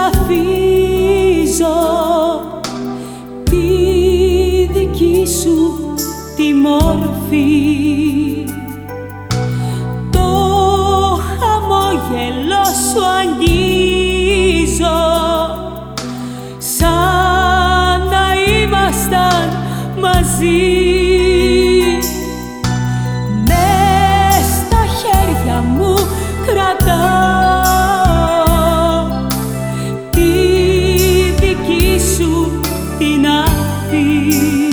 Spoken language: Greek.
ζωγραφίζω τη δική σου τη μόρφη. Το χαμόγελο σου αγγίζω σαν να ήμασταν μαζί feet.